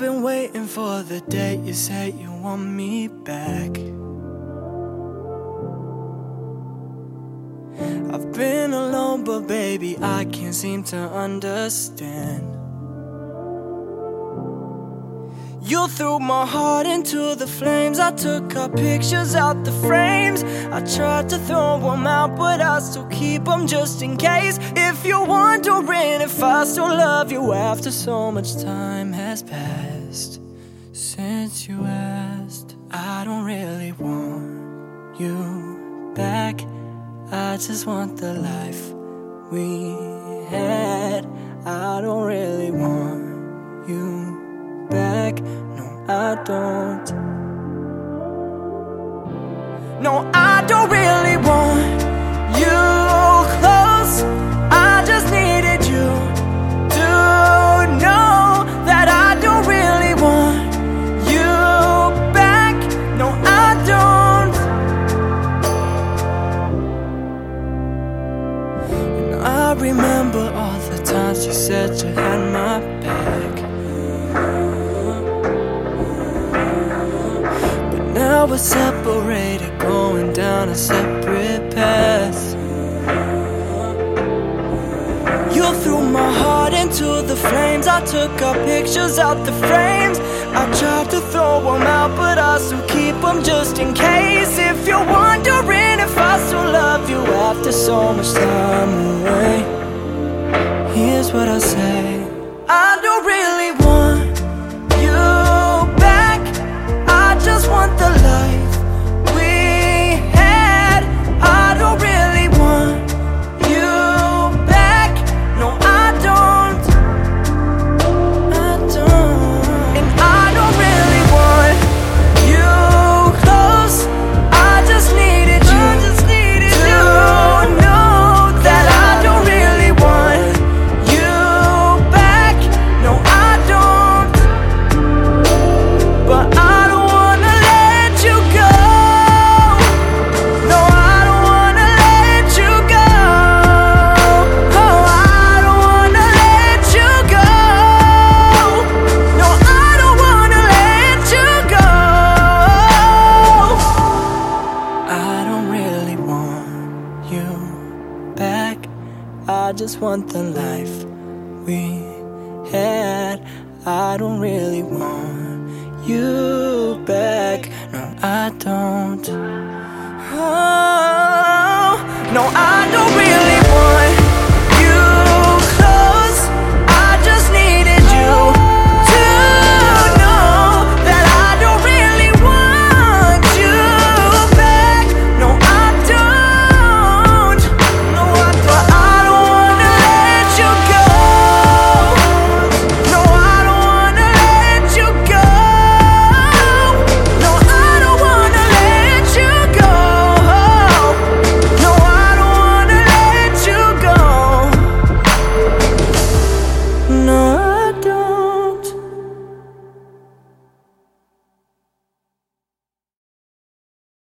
been waiting for the day you say you want me back. I've been alone, but baby, I can't seem to understand. You threw my heart into the flames. I took our pictures out the frames. I tried to throw them out, but I still keep them just in case. If you're wondering if I still love you after so much time has passed since you asked, I don't really want you back. I just want the life we had. I don't really want you back. No, I don't. No, I don't really remember all the times you said you had my back. But now we're separated, going down a separate path. You threw my heart into the flames. I took our pictures out the frames. I tried to throw them out, but I still keep them just in case. If you're wondering if I still love you after so much time I just want the life we had. I don't really want you back. No, I don't. Oh, no, I